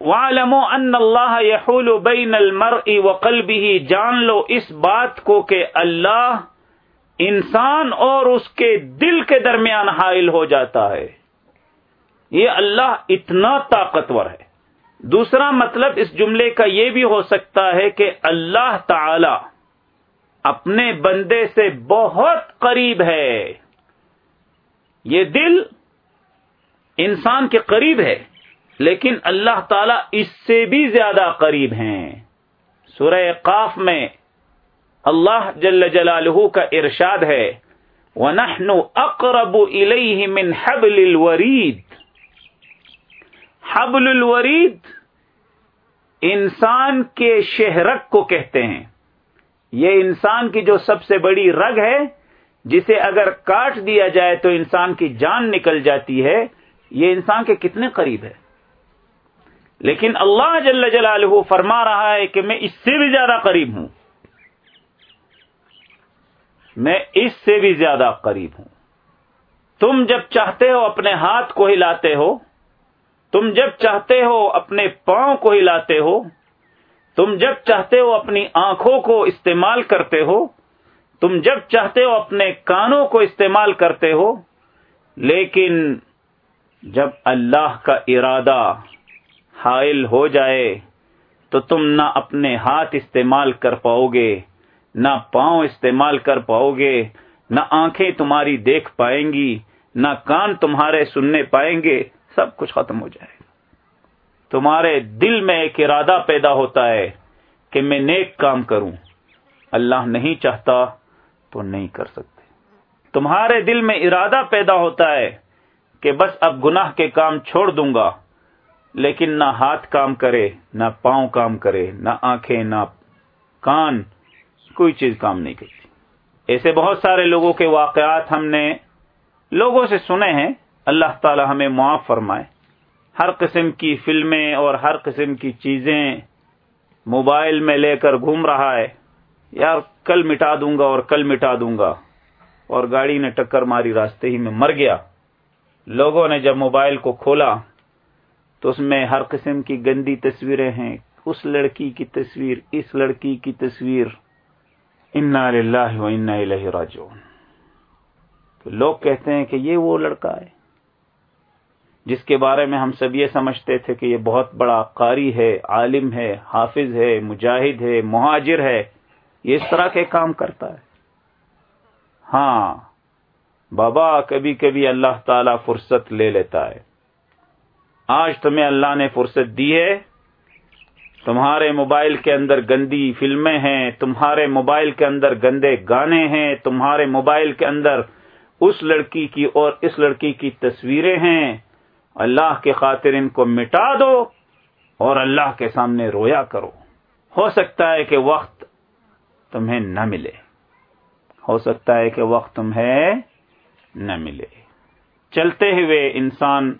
وَعْلَمُوا أَنَّ اللَّهَ يَحُولُ بَيْنَ الْمَرْءِ وَقَلْبِهِ جان لو اس بات کو کہ اللہ انسان اور اس کے دل کے درمیان حائل ہو جاتا ہے۔ یہ اللہ اتنا طاقتور ہے۔ دوسرا مطلب اس جملے کا یہ بھی ہو سکتا ہے کہ اللہ تعالی اپنے بندے سے بہت قریب ہے۔ یہ دل انسان کے قریب ہے۔ لیکن اللہ تعالی اس سے بھی زیادہ قریب ہیں۔ سورہ قاف میں اللہ جل جلالہ کا ارشاد ہے، وَنَحْنُ أَقْرَبُ إِلَيْهِ مِنْ حَبْلِ الْوَرِيدِ۔ حبل الورید انسان کے شہرک کو کہتے ہیں۔ یہ انسان کی جو سب سے بڑی رگ ہے، جسے اگر کاٹ دیا جائے تو انسان کی جان نکل جاتی ہے۔ یہ انسان کے کتنے قریب ہے؟ لیکن اللہ جل جلالہ فرما رہا ہے کہ میں اس سے بھی زیادہ قریب ہوں۔ میں اس سے بھی زیادہ قریب ہوں۔ تم جب چاہتے ہو اپنے ہاتھ کو ہلاتے ہو، تم جب چاہتے ہو اپنے پاؤں کو ہلاتے ہو، تم جب چاہتے ہو اپنی آنکھوں کو استعمال کرتے ہو، تم جب چاہتے ہو اپنے کانوں کو استعمال کرتے ہو، لیکن جب اللہ کا ارادہ حائل ہو جائے تو تم نہ اپنے ہاتھ استعمال کر پاؤ گے، نہ پاؤں استعمال کر پاؤ گے، نہ آنکھیں تمہاری دیکھ پائیں گی، نہ کان تمہارے سننے پائیں گے، سب کچھ ختم ہو جائے تمہارے دل میں ایک ارادہ پیدا ہوتا ہے کہ میں نیک کام کروں۔ اللہ نہیں چاہتا تو نہیں کر سکتے۔ تمہارے دل میں ارادہ پیدا ہوتا ہے کہ بس اب گناہ کے کام چھوڑ دوں گا۔ لیکن نہ ہاتھ کام کرے، نہ پاؤں کام کرے، نہ آنکھیں، نہ کان، کوئی چیز کام نہیں کرتی۔ ایسے بہت سارے لوگوں کے واقعات ہم نے لوگوں سے سنے ہیں۔ اللہ تعالی ہمیں معاف فرمائے۔ ہر قسم کی فلمیں اور ہر قسم کی چیزیں موبائل میں لے کر گھوم رہا ہے۔ یار، کل مٹا دوں گا اور کل مٹا دوں گا۔ اور گاڑی نے ٹکر ماری، راستے ہی میں مر گیا۔ لوگوں نے جب موبائل کو کھولا تو اس میں ہر قسم کی گندی تصویریں ہیں۔ اس لڑکی کی تصویر، اس لڑکی کی تصویر۔ انا للہ و انا الیہ راجعون۔ تو لوگ کہتے ہیں کہ یہ وہ لڑکا ہے، جس کے بارے میں ہم سب یہ سمجھتے تھے کہ یہ بہت بڑا قاری ہے، عالم ہے، حافظ ہے، مجاہد ہے، مہاجر ہے۔ یہ اس طرح کے کام کرتا ہے۔ ہاں بابا کبھی کبھی اللہ تعالی فرصت لے لیتا ہے۔ آج تمہیں اللہ نے فرصت دی ہے۔ تمہارے موبائل کے اندر گندی فلمیں ہیں، تمہارے موبائل کے اندر گندے گانے ہیں، تمہارے موبائل کے اندر اس لڑکی کی اور اس لڑکی کی تصویریں ہیں۔ اللہ کے خاطر ان کو مٹا دو اور اللہ کے سامنے رویا کرو۔ ہو سکتا ہے کہ وقت تمہیں نہ ملے۔ ہو سکتا ہے کہ وقت تمہیں نہ ملے۔ چلتے ہوئے انسان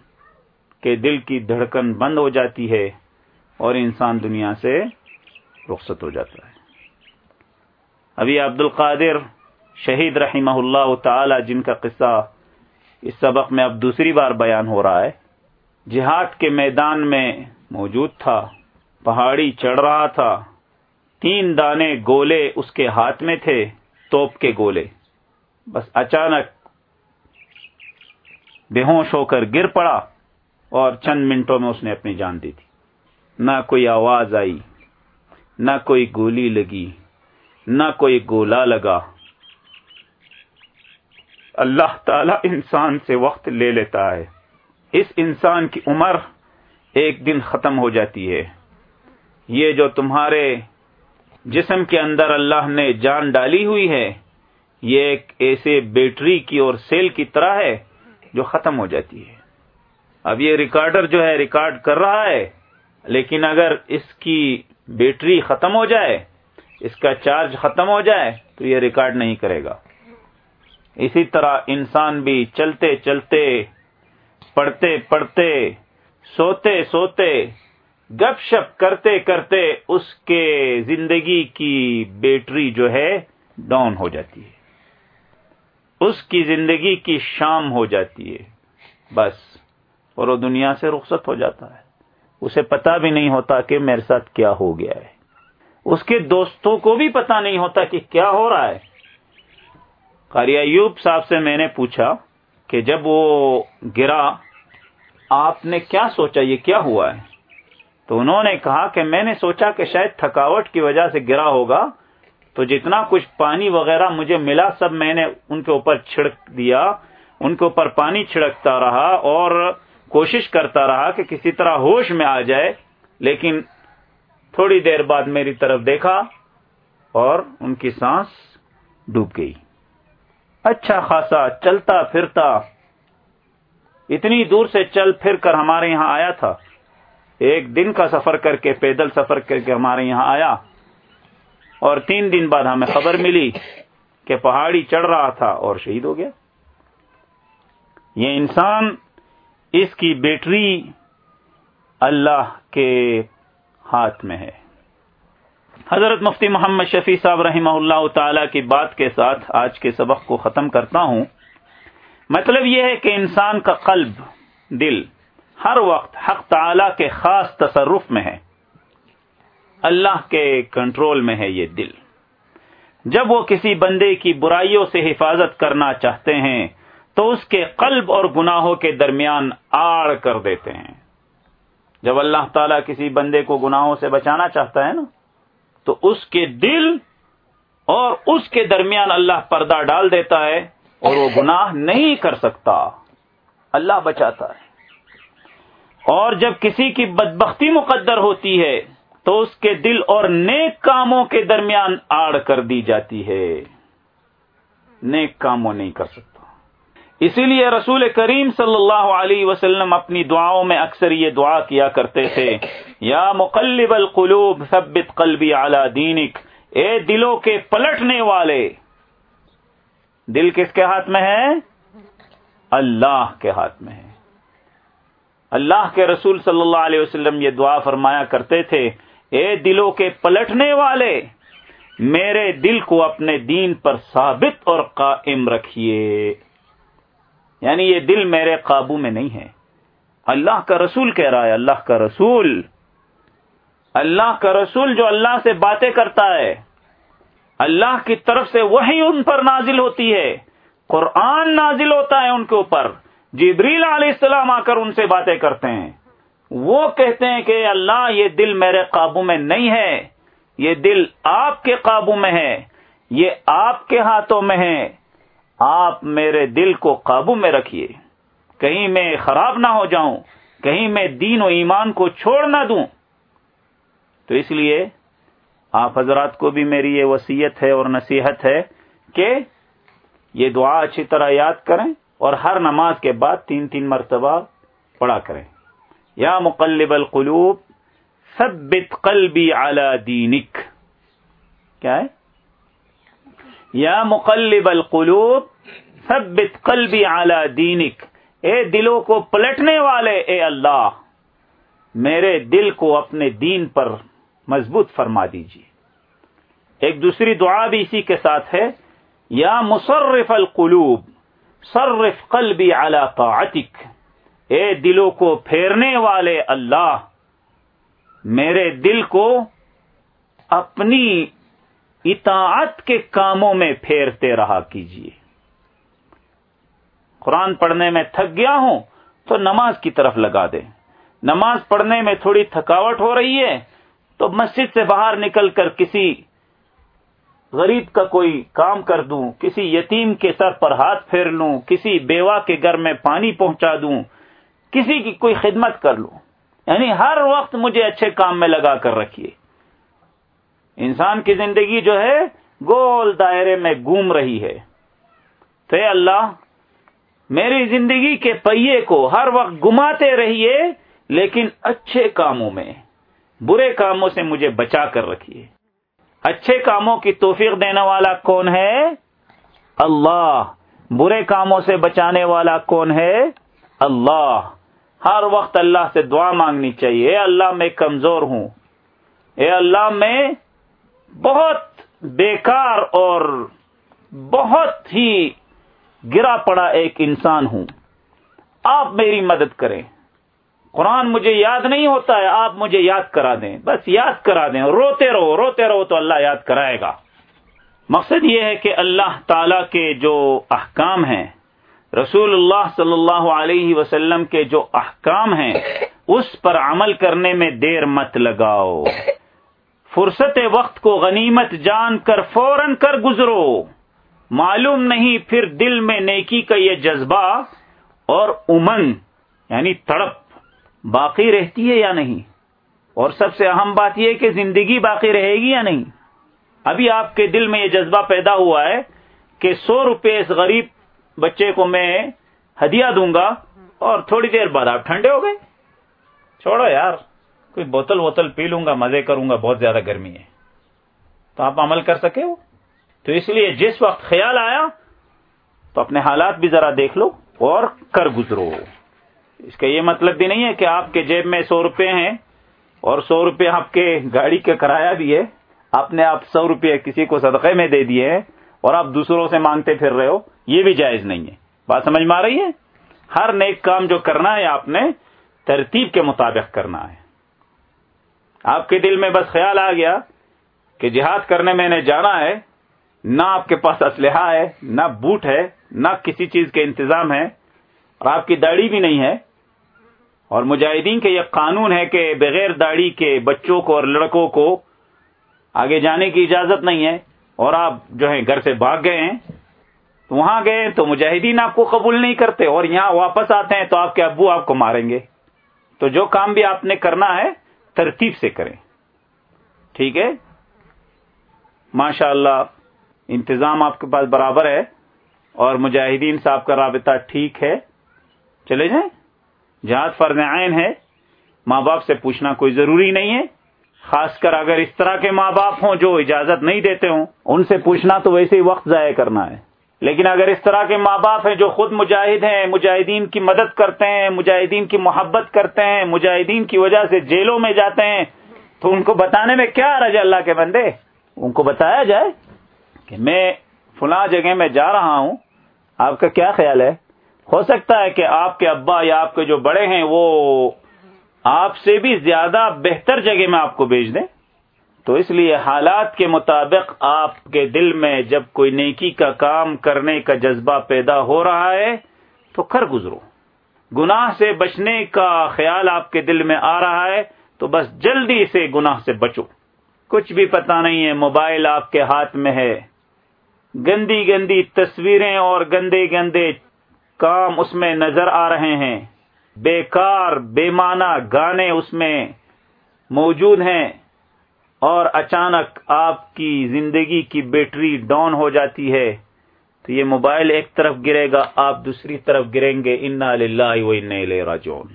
کے دل کی دھڑکن بند ہو جاتی ہے اور انسان دنیا سے رخصت ہو جاتا ہے۔ ابھی عبد القادر شہید رحمہ اللہ تعالی جن کا قصہ اس سبق میں اب دوسری بار بیان ہو رہا ہے، جہاد کے میدان میں موجود تھا، پہاڑی چڑھ رہا تھا، تین دانے گولے اس کے ہاتھ میں تھے، توپ کے گولے۔ بس اچانک بے ہوش ہو کر گر پڑا۔ اور چند منٹوں میں اس نے اپنی جان دی تھی۔ نہ کوئی آواز آئی، نہ کوئی گولی لگی، نہ کوئی گولا لگا۔ اللہ تعالی انسان سے وقت لے لیتا ہے۔ اس انسان کی عمر ایک دن ختم ہو جاتی ہے۔ یہ جو تمہارے جسم کے اندر اللہ نے جان ڈالی ہوئی ہے، یہ ایک ایسے بیٹری کی اور سیل کی طرح ہے جو ختم ہو جاتی ہے۔ اب یہ ریکارڈر جو ہے ریکارڈ کر رہا ہے، لیکن اگر اس کی بیٹری ختم ہو جائے، اس کا چارج ختم ہو جائے، تو یہ ریکارڈ نہیں کرے گا۔ اسی طرح انسان بھی چلتے چلتے، پڑھتے پڑھتے، سوتے سوتے، گپ شپ کرتے کرتے اس کے زندگی کی بیٹری جو ہے ڈاؤن ہو جاتی ہے۔ اس کی زندگی کی شام ہو جاتی ہے۔ بس۔ اور وہ دنیا سے رخصت ہو جاتا ہے۔ اسے پتا بھی نہیں ہوتا کہ میرے ساتھ کیا ہو گیا ہے۔ اس کے دوستوں کو بھی پتا نہیں ہوتا کہ کیا ہو رہا ہے۔ قاری ایوب صاحب سے میں نے پوچھا کہ جب وہ گرا، آپ نے کیا سوچا؟ یہ کیا ہوا ہے؟ تو انہوں نے کہا کہ میں نے سوچا کہ شاید تھکاوٹ کی وجہ سے گرا ہوگا۔ تو جتنا کچھ پانی وغیرہ مجھے ملا، سب میں نے ان کے اوپر چھڑک دیا۔ ان کے اوپر پانی چھڑکتا رہا اور کوشش کرتا رہا کہ کسی طرح ہوش میں آ جائے، لیکن تھوڑی دیر بعد میری طرف دیکھا اور ان کی سانس ڈوب گئی۔ اچھا خاصا چلتا پھرتا، اتنی دور سے چل پھر کر ہمارے یہاں آیا تھا۔ ایک دن کا سفر کر کے، پیدل سفر کر کے ہمارے یہاں آیا۔ اور تین دن بعد ہمیں خبر ملی کہ پہاڑی چڑھ رہا تھا اور شہید ہو گیا۔ یہ انسان اس کی بیٹری اللہ کے ہاتھ میں ہے۔ حضرت مفتی محمد شفیع صاحب رحمہ اللہ تعالی کی بات کے ساتھ آج کے سبق کو ختم کرتا ہوں۔ مطلب یہ ہے کہ انسان کا قلب، دل، ہر وقت حق تعالی کے خاص تصرف میں ہے۔ اللہ کے کنٹرول میں ہے یہ دل۔ جب وہ کسی بندے کی برائیوں سے حفاظت کرنا چاہتے ہیں تو اس کے قلب اور گناہوں کے درمیان آڑ کر دیتے ہیں۔ جب اللہ تعالیٰ کسی بندے کو گناہوں سے بچانا چاہتا ہے نا، تو اس کے دل اور اس کے درمیان اللہ پردہ ڈال دیتا ہے اور وہ گناہ نہیں کر سکتا۔ اللہ بچاتا ہے۔ اور جب کسی کی بدبختی مقدر ہوتی ہے، تو اس کے دل اور نیک کاموں کے درمیان آڑ کر دی جاتی ہے۔ نیک کاموں نہیں کر سکتا۔ اسی لیے رسول کریم صلی اللہ علیہ وسلم اپنی دعاؤں میں اکثر یہ دعا کیا کرتے تھے یا مقلب القلوب ثبت قلبی اعلی دینک اے دلوں کے پلٹنے والے۔ دل کس کے ہاتھ میں ہے؟ اللہ کے ہاتھ میں ہے۔ اللہ کے رسول صلی اللہ علیہ وسلم یہ دعا فرمایا کرتے تھے اے دلوں کے پلٹنے والے میرے دل کو اپنے دین پر ثابت اور قائم رکھیے۔ یعنی یہ دل میرے قابو میں نہیں ہے۔ اللہ کا رسول کہہ رہا ہے، اللہ کا رسول۔ اللہ کا رسول جو اللہ سے باتیں کرتا ہے، اللہ کی طرف سے وہی ان پر نازل ہوتی ہے۔ قرآن نازل ہوتا ہے ان کے اوپر۔ جبریل علیہ السلام آ کر ان سے باتیں کرتے ہیں۔ وہ کہتے ہیں کہ اللہ، یہ دل میرے قابو میں نہیں ہے۔ یہ دل آپ کے قابو میں ہے۔ یہ آپ کے ہاتھوں میں ہے۔ آپ میرے دل کو قابو میں رکھیے۔ کہیں میں خراب نہ ہو جاؤں، کہیں میں دین و ایمان کو چھوڑ نہ دوں۔ تو اس لیے آپ حضرات کو بھی میری یہ وسیعت ہے اور نصیحت ہے کہ یہ دعا اچھی طرح یاد کریں اور ہر نماز کے بعد تین تین مرتبہ پڑھا کریں۔ یا مقلب القلوب، ثبت قلبی علی دینک۔ کیا ہے؟ یا مقلب القلوب، ثبت قلبی علی دینک۔ اے دلوں کو پلٹنے والے، اے اللہ، میرے دل کو اپنے دین پر مضبوط فرما دیجیے۔ ایک دوسری دعا بھی اسی کے ساتھ ہے، یا مصرف القلوب، صرف قلبی علی طاعتک۔ اے دلوں کو پھیرنے والے، اللہ، میرے دل کو اپنی اطاعت کے کاموں میں پھیرتے رہا کیجیے قرآن پڑھنے میں تھک گیا ہوں تو نماز کی طرف لگا دیں۔ نماز پڑھنے میں تھوڑی تھکاوٹ ہو رہی ہے تو مسجد سے باہر نکل کر کسی غریب کا کوئی کام کر دوں، کسی یتیم کے سر پر ہاتھ پھیر لوں، کسی بیوہ کے گھر میں پانی پہنچا دوں، کسی کی کوئی خدمت کر لوں۔ یعنی ہر وقت مجھے اچھے کام میں لگا کر رکھیے۔ انسان کی زندگی جو ہے گول دائرے میں گھوم رہی ہے۔ تو اے اللہ، میری زندگی کے پہیے کو ہر وقت گماتے رہیے، لیکن اچھے کاموں میں، برے کاموں سے مجھے بچا کر رکھیے۔ اچھے کاموں کی توفیق دینے والا کون ہے؟ اللہ۔ برے کاموں سے بچانے والا کون ہے؟ اللہ۔ ہر وقت اللہ سے دعا مانگنی چاہیے۔ اے اللہ، میں کمزور ہوں۔ اے اللہ، میں بہت بیکار اور بہت ہی گرا پڑا ایک انسان ہوں۔ آپ میری مدد کریں۔ قرآن مجھے یاد نہیں ہوتا ہے، آپ مجھے یاد کرا دیں۔ بس یاد کرا دیں۔ روتے رہو روتے رہو تو اللہ یاد کرائے گا۔ مقصد یہ ہے کہ اللہ تعالی کے جو احکام ہیں، رسول اللہ صلی اللہ علیہ وسلم کے جو احکام ہیں، اس پر عمل کرنے میں دیر مت لگاؤ۔ فرصت وقت کو غنیمت جان کر فوراً کر گزرو۔ معلوم نہیں پھر دل میں نیکی کا یہ جذبہ اور امنگ یعنی تڑپ، باقی رہتی ہے یا نہیں؟ اور سب سے اہم بات یہ کہ زندگی باقی رہے گی یا نہیں؟ ابھی آپ کے دل میں یہ جذبہ پیدا ہوا ہے کہ سو روپے اس غریب بچے کو میں ہدیہ دوں گا اور تھوڑی دیر بعد آپ ٹھنڈے ہو گئے۔ چھوڑو یار۔ کوئی بوتل ووتل پی لوں گا، مزے کروں گا، بہت زیادہ گرمی ہے۔ تو آپ عمل کر سکے ہو؟ تو اس لیے جس وقت خیال آیا، تو اپنے حالات بھی ذرا دیکھ لو اور کر گزرو۔ اس کا یہ مطلب بھی نہیں ہے کہ آپ کے جیب میں سو روپے ہیں اور سو روپے آپ کے گاڑی کا کرایہ بھی ہے۔ آپ نے آپ سو روپے کسی کو صدقے میں دے دیے ہیں اور آپ دوسروں سے مانگتے پھر رہے ہو، یہ بھی جائز نہیں ہے۔ بات سمجھ میں آ رہی ہے؟ ہر نیک کام جو کرنا ہے، آپ نے ترتیب کے مطابق کرنا ہے۔ آپ کے دل میں بس خیال آ گیا کہ جہاد کرنے میں نے جانا ہے، نہ آپ کے پاس اسلحہ ہے، نہ بوٹ ہے، نہ کسی چیز کے انتظام ہے، اور آپ کی داڑھی بھی نہیں ہے۔ اور مجاہدین کے یہ قانون ہے کہ بغیر داڑھی کے بچوں کو اور لڑکوں کو آگے جانے کی اجازت نہیں ہے، اور آپ جو ہے گھر سے بھاگ گئے ہیں وہاں گئے تو مجاہدین آپ کو قبول نہیں کرتے، اور یہاں واپس آتے ہیں تو آپ کے ابو آپ کو ماریں گے۔ تو جو کام بھی آپ نے کرنا ہے ترتیب سے کریں۔ ٹھیک ہے؟ ماشاء اللہ انتظام آپ کے پاس برابر ہے اور مجاہدین صاحب کا رابطہ ٹھیک ہے۔ چلے جائیں؟ جہاز فرض عین ہے۔ ماں باپ سے پوچھنا کوئی ضروری نہیں ہے۔ خاص کر اگر اس طرح کے ماں باپ ہوں جو اجازت نہیں دیتے ہوں، ان سے پوچھنا تو ویسے ہی وقت ضائع کرنا ہے۔ لیکن اگر اس طرح کے ماں باپ ہیں جو خود مجاہد ہیں، مجاہدین کی مدد کرتے ہیں، مجاہدین کی محبت کرتے ہیں، مجاہدین کی وجہ سے جیلوں میں جاتے ہیں، تو ان کو بتانے میں کیا رج اللہ کے بندے؟ ان کو بتایا جائے کہ میں فلاں جگہ میں جا رہا ہوں، آپ کا کیا خیال ہے؟ ہو سکتا ہے کہ آپ کے ابا یا آپ کے جو بڑے ہیں، وہ آپ سے بھی زیادہ بہتر جگہ میں آپ کو بھیج دیں۔ تو اس لیے حالات کے مطابق آپ کے دل میں جب کوئی نیکی کا کام کرنے کا جذبہ پیدا ہو رہا ہے، تو کر گزرو۔ گناہ سے بچنے کا خیال آپ کے دل میں آ رہا ہے، تو بس جلدی سے گناہ سے بچو۔ کچھ بھی پتا نہیں ہے، موبائل آپ کے ہاتھ میں ہے۔ گندی گندی تصویریں اور گندے گندے کام اس میں نظر آ رہے ہیں۔ بیکار، بے معنی گانے اس میں موجود ہیں۔ اور اچانک آپ کی زندگی کی بیٹری ڈاؤن ہو جاتی ہے، تو یہ موبائل ایک طرف گرے گا، آپ دوسری طرف گریں گے، انا و ان راجون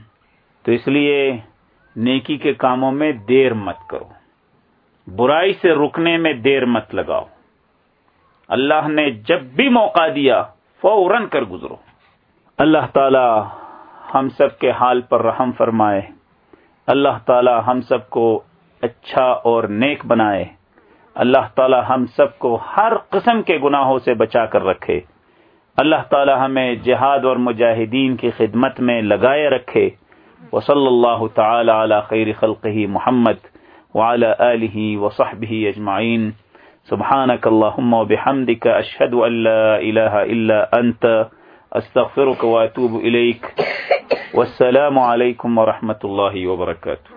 تو اس لیے نیکی کے کاموں میں دیر مت کرو۔ برائی سے رکنے میں دیر مت لگاؤ۔ اللہ نے جب بھی موقع دیا، فوراً کر گزرو۔ اللہ تعالی ہم سب کے حال پر رحم فرمائے۔ اللہ تعالی ہم سب کو اچھا اور نیک بنائے۔ اللہ تعالی ہم سب کو ہر قسم کے گناہوں سے بچا کر رکھے۔ اللہ تعالی ہمیں جہاد اور مجاہدین کی خدمت میں لگائے رکھے۔ وصلی اللہ تعالی علی خیر خلقہ محمد وعلى آله وصحبه أجمعين سبحانك اللهم وبحمدك أشهد أن لا إله إلا أنت أستغفرك وأتوب إليك والسلام عليكم ورحمة الله وبركاته